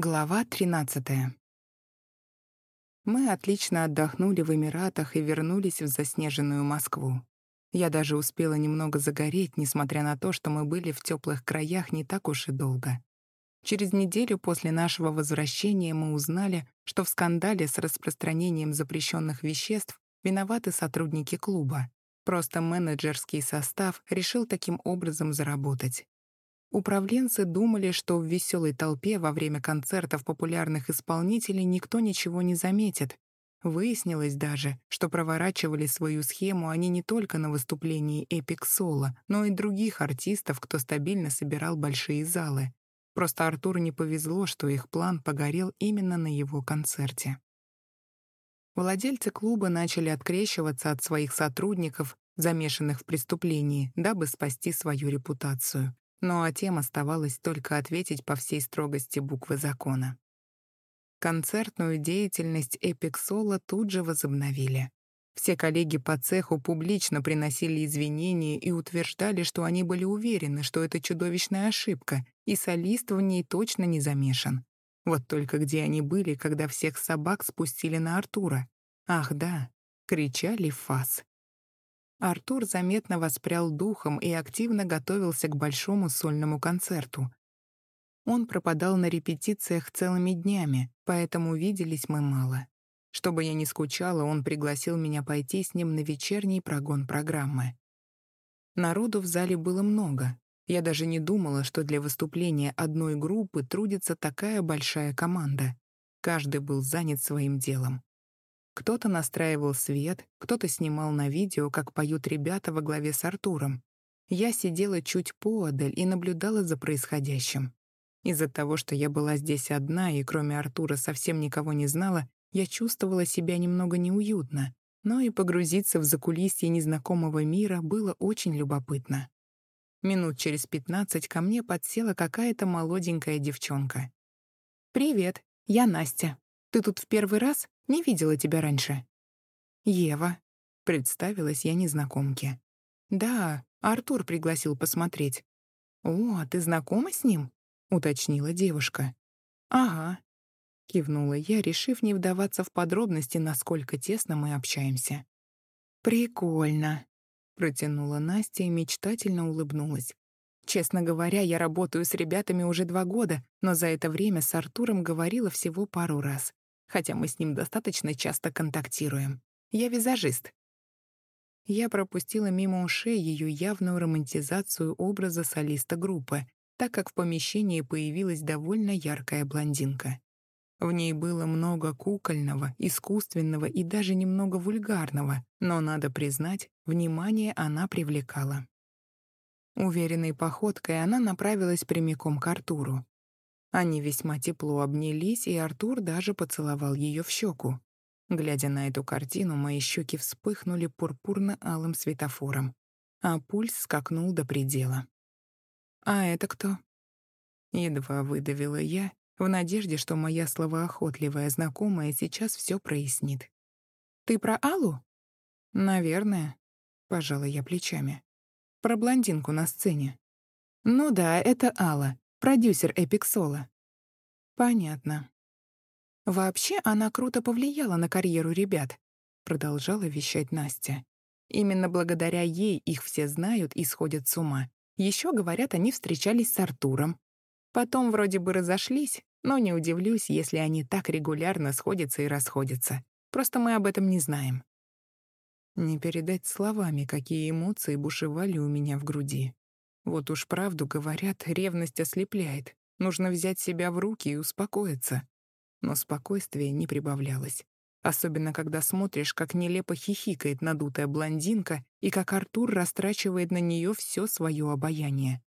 Глава 13. Мы отлично отдохнули в Эмиратах и вернулись в заснеженную Москву. Я даже успела немного загореть, несмотря на то, что мы были в теплых краях не так уж и долго. Через неделю после нашего возвращения мы узнали, что в скандале с распространением запрещенных веществ виноваты сотрудники клуба. Просто менеджерский состав решил таким образом заработать. Управленцы думали, что в веселой толпе во время концертов популярных исполнителей никто ничего не заметит. Выяснилось даже, что проворачивали свою схему они не только на выступлении Epic Solo, но и других артистов, кто стабильно собирал большие залы. Просто Артуру не повезло, что их план погорел именно на его концерте. Владельцы клуба начали открещиваться от своих сотрудников, замешанных в преступлении, дабы спасти свою репутацию. Ну а тем оставалось только ответить по всей строгости буквы закона. Концертную деятельность Solo тут же возобновили. Все коллеги по цеху публично приносили извинения и утверждали, что они были уверены, что это чудовищная ошибка, и солист в ней точно не замешан. Вот только где они были, когда всех собак спустили на Артура? Ах да, кричали фас. Артур заметно воспрял духом и активно готовился к большому сольному концерту. Он пропадал на репетициях целыми днями, поэтому виделись мы мало. Чтобы я не скучала, он пригласил меня пойти с ним на вечерний прогон программы. Народу в зале было много. Я даже не думала, что для выступления одной группы трудится такая большая команда. Каждый был занят своим делом. Кто-то настраивал свет, кто-то снимал на видео, как поют ребята во главе с Артуром. Я сидела чуть поодаль и наблюдала за происходящим. Из-за того, что я была здесь одна и кроме Артура совсем никого не знала, я чувствовала себя немного неуютно, но и погрузиться в закулисье незнакомого мира было очень любопытно. Минут через пятнадцать ко мне подсела какая-то молоденькая девчонка. «Привет, я Настя. Ты тут в первый раз? Не видела тебя раньше». «Ева», — представилась я незнакомке. «Да, Артур пригласил посмотреть». «О, ты знакома с ним?» — уточнила девушка. «Ага», — кивнула я, решив не вдаваться в подробности, насколько тесно мы общаемся. «Прикольно», — протянула Настя и мечтательно улыбнулась. Честно говоря, я работаю с ребятами уже два года, но за это время с Артуром говорила всего пару раз хотя мы с ним достаточно часто контактируем. Я визажист. Я пропустила мимо ушей ее явную романтизацию образа солиста группы, так как в помещении появилась довольно яркая блондинка. В ней было много кукольного, искусственного и даже немного вульгарного, но, надо признать, внимание она привлекала. Уверенной походкой она направилась прямиком к Артуру. Они весьма тепло обнялись, и Артур даже поцеловал ее в щеку. Глядя на эту картину, мои щеки вспыхнули пурпурно-алым светофором, а пульс скакнул до предела. «А это кто?» Едва выдавила я, в надежде, что моя словоохотливая знакомая сейчас все прояснит. «Ты про Аллу?» «Наверное», — пожала я плечами. «Про блондинку на сцене». «Ну да, это Алла продюсер Эпик Соло. Понятно. Вообще она круто повлияла на карьеру ребят, продолжала вещать Настя. Именно благодаря ей их все знают и сходят с ума. Еще говорят, они встречались с Артуром. Потом вроде бы разошлись, но не удивлюсь, если они так регулярно сходятся и расходятся. Просто мы об этом не знаем. Не передать словами, какие эмоции бушевали у меня в груди. Вот уж правду говорят, ревность ослепляет. Нужно взять себя в руки и успокоиться. Но спокойствие не прибавлялось. Особенно, когда смотришь, как нелепо хихикает надутая блондинка и как Артур растрачивает на нее все свое обаяние.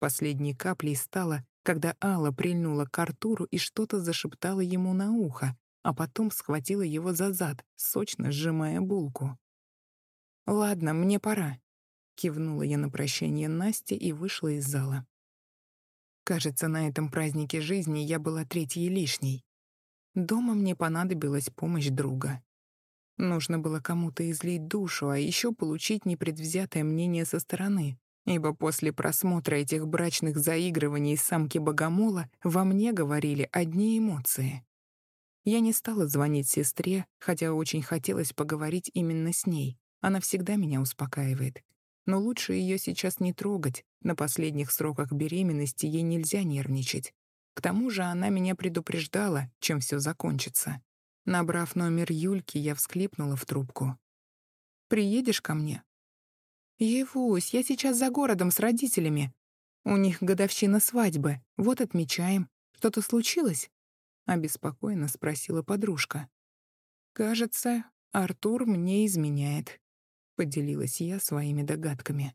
Последней каплей стало, когда Алла прильнула к Артуру и что-то зашептала ему на ухо, а потом схватила его за зад, сочно сжимая булку. «Ладно, мне пора. Кивнула я на прощание Насте и вышла из зала. Кажется, на этом празднике жизни я была третьей лишней. Дома мне понадобилась помощь друга. Нужно было кому-то излить душу, а еще получить непредвзятое мнение со стороны, ибо после просмотра этих брачных заигрываний самки Богомола во мне говорили одни эмоции. Я не стала звонить сестре, хотя очень хотелось поговорить именно с ней. Она всегда меня успокаивает. Но лучше ее сейчас не трогать. На последних сроках беременности ей нельзя нервничать. К тому же она меня предупреждала, чем все закончится. Набрав номер Юльки, я всклипнула в трубку. «Приедешь ко мне?» «Евусь, я сейчас за городом с родителями. У них годовщина свадьбы, вот отмечаем. Что-то случилось?» Обеспокоенно спросила подружка. «Кажется, Артур мне изменяет», — поделилась я своими догадками.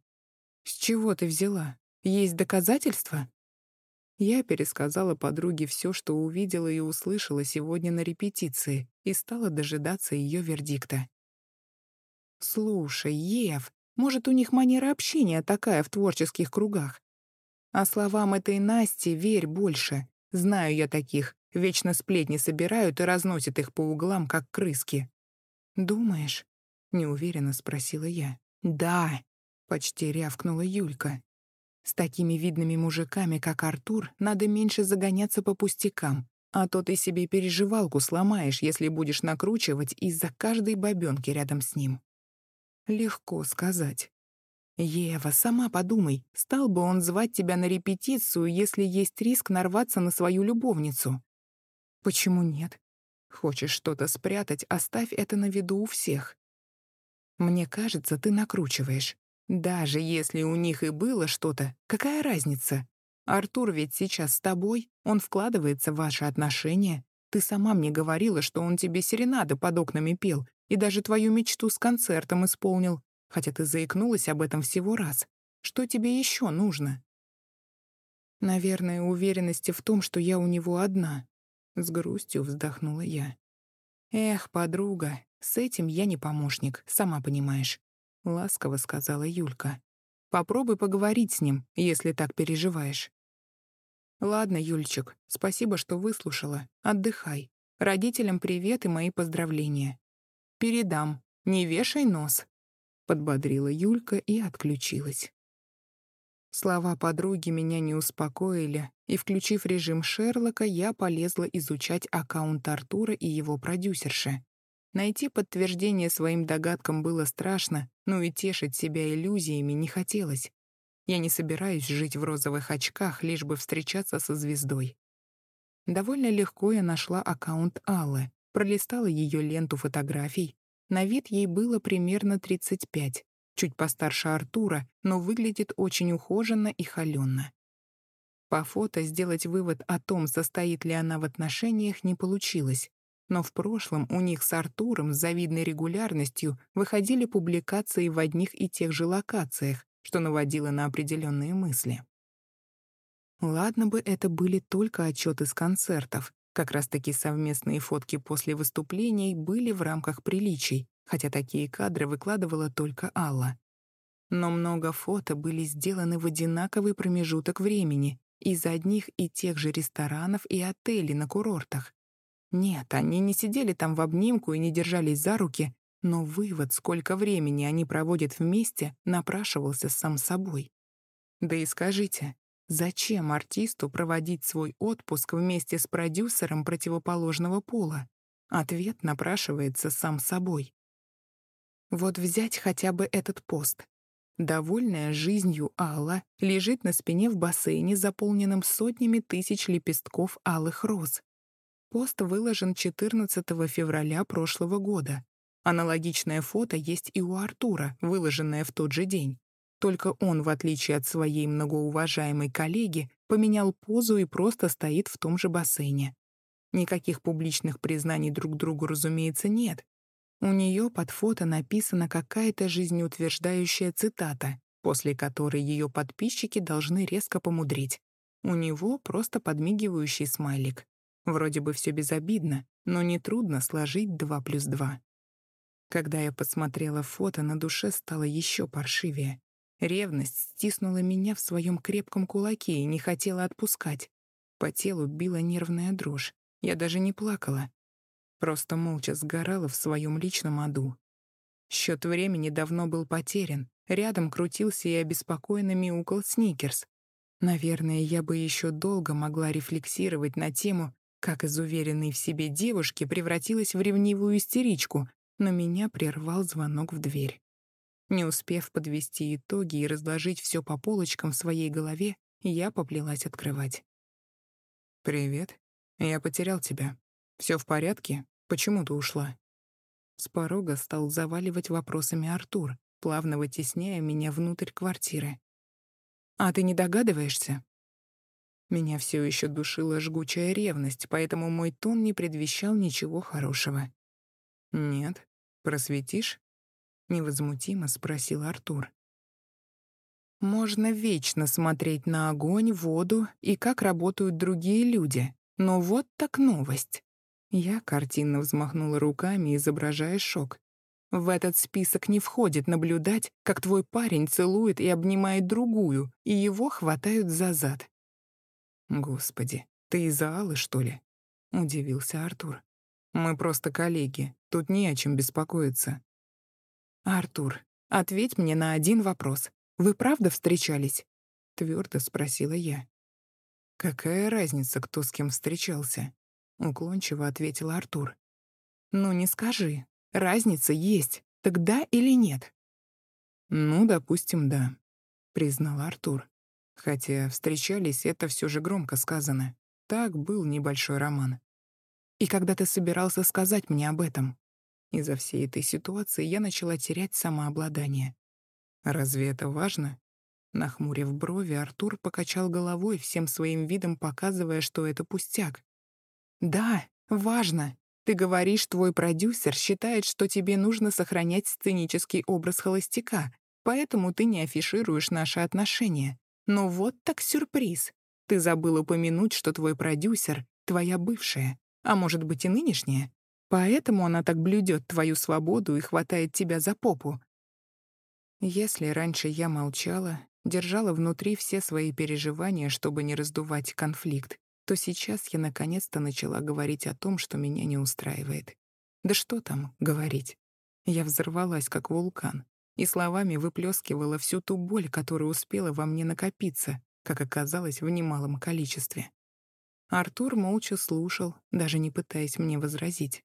«С чего ты взяла? Есть доказательства?» Я пересказала подруге все, что увидела и услышала сегодня на репетиции, и стала дожидаться ее вердикта. «Слушай, Ев, может, у них манера общения такая в творческих кругах? А словам этой Насти верь больше. Знаю я таких. Вечно сплетни собирают и разносят их по углам, как крыски». «Думаешь?» — неуверенно спросила я. «Да», — почти рявкнула Юлька. С такими видными мужиками, как Артур, надо меньше загоняться по пустякам, а то ты себе переживалку сломаешь, если будешь накручивать из-за каждой бабёнки рядом с ним. Легко сказать. Ева, сама подумай, стал бы он звать тебя на репетицию, если есть риск нарваться на свою любовницу? Почему нет? Хочешь что-то спрятать, оставь это на виду у всех. Мне кажется, ты накручиваешь. Даже если у них и было что-то, какая разница? Артур ведь сейчас с тобой, он вкладывается в ваши отношения. Ты сама мне говорила, что он тебе серенады под окнами пел и даже твою мечту с концертом исполнил, хотя ты заикнулась об этом всего раз. Что тебе еще нужно? Наверное, уверенности в том, что я у него одна. С грустью вздохнула я. Эх, подруга, с этим я не помощник, сама понимаешь. — ласково сказала Юлька. «Попробуй поговорить с ним, если так переживаешь». «Ладно, Юльчик, спасибо, что выслушала. Отдыхай. Родителям привет и мои поздравления. Передам. Не вешай нос», — подбодрила Юлька и отключилась. Слова подруги меня не успокоили, и, включив режим Шерлока, я полезла изучать аккаунт Артура и его продюсерши. Найти подтверждение своим догадкам было страшно, но и тешить себя иллюзиями не хотелось. Я не собираюсь жить в розовых очках, лишь бы встречаться со звездой. Довольно легко я нашла аккаунт Аллы, пролистала ее ленту фотографий. На вид ей было примерно 35, чуть постарше Артура, но выглядит очень ухоженно и холённо. По фото сделать вывод о том, состоит ли она в отношениях, не получилось но в прошлом у них с Артуром с завидной регулярностью выходили публикации в одних и тех же локациях, что наводило на определенные мысли. Ладно бы это были только отчеты с концертов, как раз-таки совместные фотки после выступлений были в рамках приличий, хотя такие кадры выкладывала только Алла. Но много фото были сделаны в одинаковый промежуток времени из одних и тех же ресторанов и отелей на курортах, нет, они не сидели там в обнимку и не держались за руки, но вывод, сколько времени они проводят вместе, напрашивался сам собой. Да и скажите, зачем артисту проводить свой отпуск вместе с продюсером противоположного пола? Ответ напрашивается сам собой. Вот взять хотя бы этот пост. Довольная жизнью Алла лежит на спине в бассейне, заполненном сотнями тысяч лепестков алых роз. Пост выложен 14 февраля прошлого года. Аналогичное фото есть и у Артура, выложенное в тот же день. Только он, в отличие от своей многоуважаемой коллеги, поменял позу и просто стоит в том же бассейне. Никаких публичных признаний друг другу, разумеется, нет. У нее под фото написана какая-то жизнеутверждающая цитата, после которой ее подписчики должны резко помудрить. У него просто подмигивающий смайлик. Вроде бы все безобидно, но нетрудно сложить два плюс два. Когда я посмотрела фото, на душе стало еще паршивее. Ревность стиснула меня в своем крепком кулаке и не хотела отпускать. По телу била нервная дрожь. Я даже не плакала. Просто молча сгорала в своем личном аду. Счет времени давно был потерян, Рядом крутился и обеспокоенно мяукал Сникерс. Наверное, я бы еще долго могла рефлексировать на тему, как из уверенной в себе девушки превратилась в ревнивую истеричку, но меня прервал звонок в дверь. Не успев подвести итоги и разложить все по полочкам в своей голове, я поплелась открывать. «Привет. Я потерял тебя. Все в порядке? Почему ты ушла?» С порога стал заваливать вопросами Артур, плавно вытесняя меня внутрь квартиры. «А ты не догадываешься?» Меня все еще душила жгучая ревность, поэтому мой тон не предвещал ничего хорошего. «Нет. Просветишь?» — невозмутимо спросил Артур. Можно вечно смотреть на огонь, воду и как работают другие люди. Но вот так новость. Я картинно взмахнула руками, изображая шок. В этот список не входит наблюдать, как твой парень целует и обнимает другую, и его хватают за зад. «Господи, ты из-за Аллы, что ли?» — удивился Артур. «Мы просто коллеги, тут не о чем беспокоиться». «Артур, ответь мне на один вопрос. Вы правда встречались?» — твердо спросила я. «Какая разница, кто с кем встречался?» — уклончиво ответил Артур. «Ну не скажи. Разница есть. Так да или нет?» «Ну, допустим, да», — признал Артур. Хотя встречались, это все же громко сказано. Так был небольшой роман. «И когда ты собирался сказать мне об этом?» Из-за всей этой ситуации я начала терять самообладание. «Разве это важно?» Нахмурив брови, Артур покачал головой, всем своим видом показывая, что это пустяк. «Да, важно. Ты говоришь, твой продюсер считает, что тебе нужно сохранять сценический образ холостяка, поэтому ты не афишируешь наши отношения. Но вот так сюрприз. Ты забыл упомянуть, что твой продюсер — твоя бывшая, а может быть и нынешняя. Поэтому она так блюдет твою свободу и хватает тебя за попу, если раньше я молчала, держала внутри все свои переживания, чтобы не раздувать конфликт, то сейчас я наконец-то начала говорить о том, что меня не устраивает. Да что там говорить? Я взорвалась, как вулкан, и словами выплескивала всю ту боль, которая успела во мне накопиться, как оказалось, в немалом количестве. Артур молча слушал, даже не пытаясь мне возразить.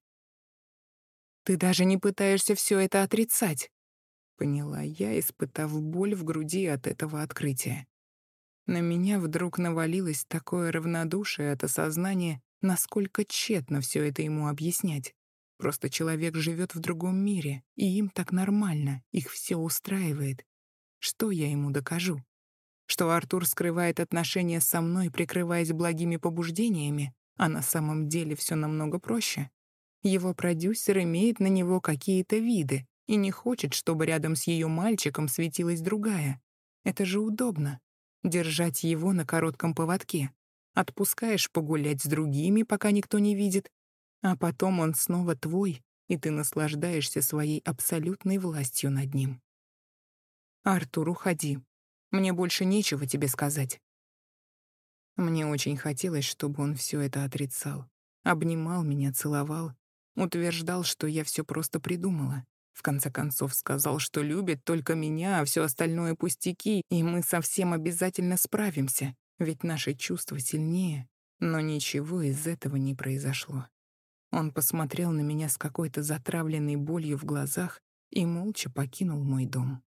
«Ты даже не пытаешься все это отрицать!» поняла я, испытав боль в груди от этого открытия. На меня вдруг навалилось такое равнодушие от осознания, насколько тщетно все это ему объяснять. Просто человек живет в другом мире, и им так нормально, их все устраивает. Что я ему докажу? Что Артур скрывает отношения со мной, прикрываясь благими побуждениями, а на самом деле все намного проще? Его продюсер имеет на него какие-то виды, и не хочет, чтобы рядом с ее мальчиком светилась другая. Это же удобно — держать его на коротком поводке. Отпускаешь погулять с другими, пока никто не видит, а потом он снова твой, и ты наслаждаешься своей абсолютной властью над ним. «Артур, уходи. Мне больше нечего тебе сказать». Мне очень хотелось, чтобы он все это отрицал. Обнимал меня, целовал, утверждал, что я все просто придумала. В конце концов сказал, что любит только меня, а все остальное пустяки, и мы совсем обязательно справимся, ведь наши чувства сильнее. Но ничего из этого не произошло. Он посмотрел на меня с какой-то затравленной болью в глазах и молча покинул мой дом.